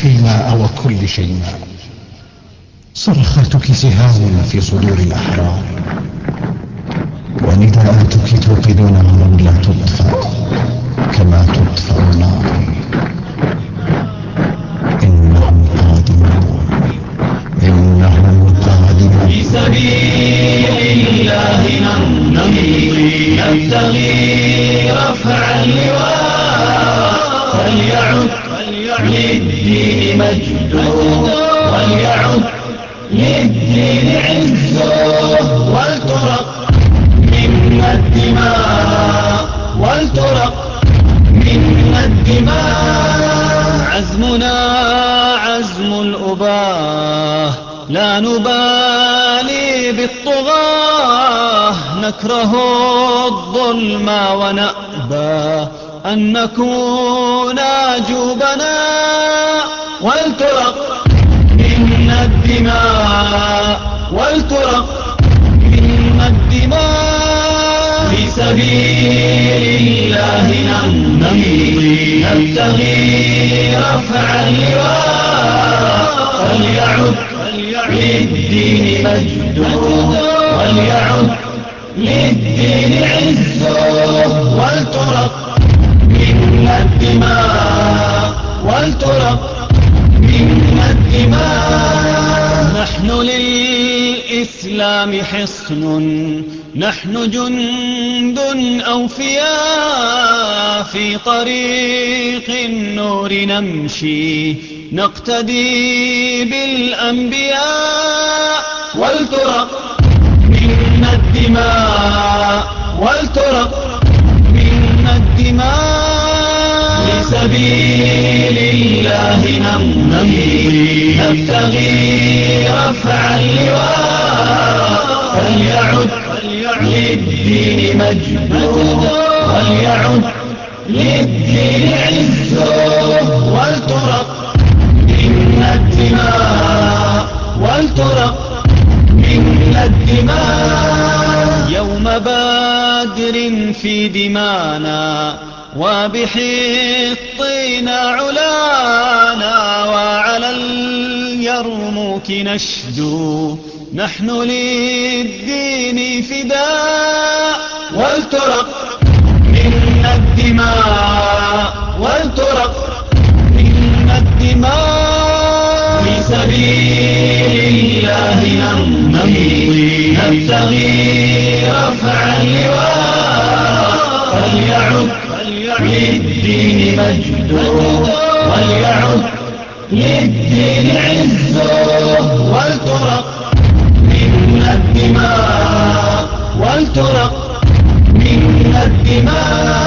شيماء وكل شيماء صرخاتك سهام في صدور الأحرار. ونداءاتك توقد نارا لا تطفأ كما تطفأ النار. إنهم قادمون. إنهم قادمون. في سبيل الله نمضي نبتغي رفع اللواء. فليعد للدين مجد وليعد للدين عز ولترق منا الدماء ولترق منا الدماء. عزمنا عزم الأباه لا نبالي بالطغاة نكره الظلم ونأبى أن نكون جوبنا ولترق منا الدماء ولترق منا الدماء. في سبيل الله نمضي نبتغي رفع اللواء فليعد للدين مجد وليعد للدين عز للإسلام حصن. نحن جند أوفياء في طريق النور نمشي. نقتدي بالأنبياء ولترق منا الدماء ولترق منا الدماء في سبيل الله نمضي. نبتغي رفع اللواء. فليعد للدين مجد وليعد للدين عز ولترق منا الدماء ولترق منا الدماء. يوم بدر في دمانا وبحطنا علانا وعلى اليرموك نشدو. نحن للدين فداء ولترق منا الدماء ولترق منا الدماء. في سبيل الله نمضي نبتغي رفع اللواء. فليعد للدين مجد وليعد للدين عز غرق منا الدماء.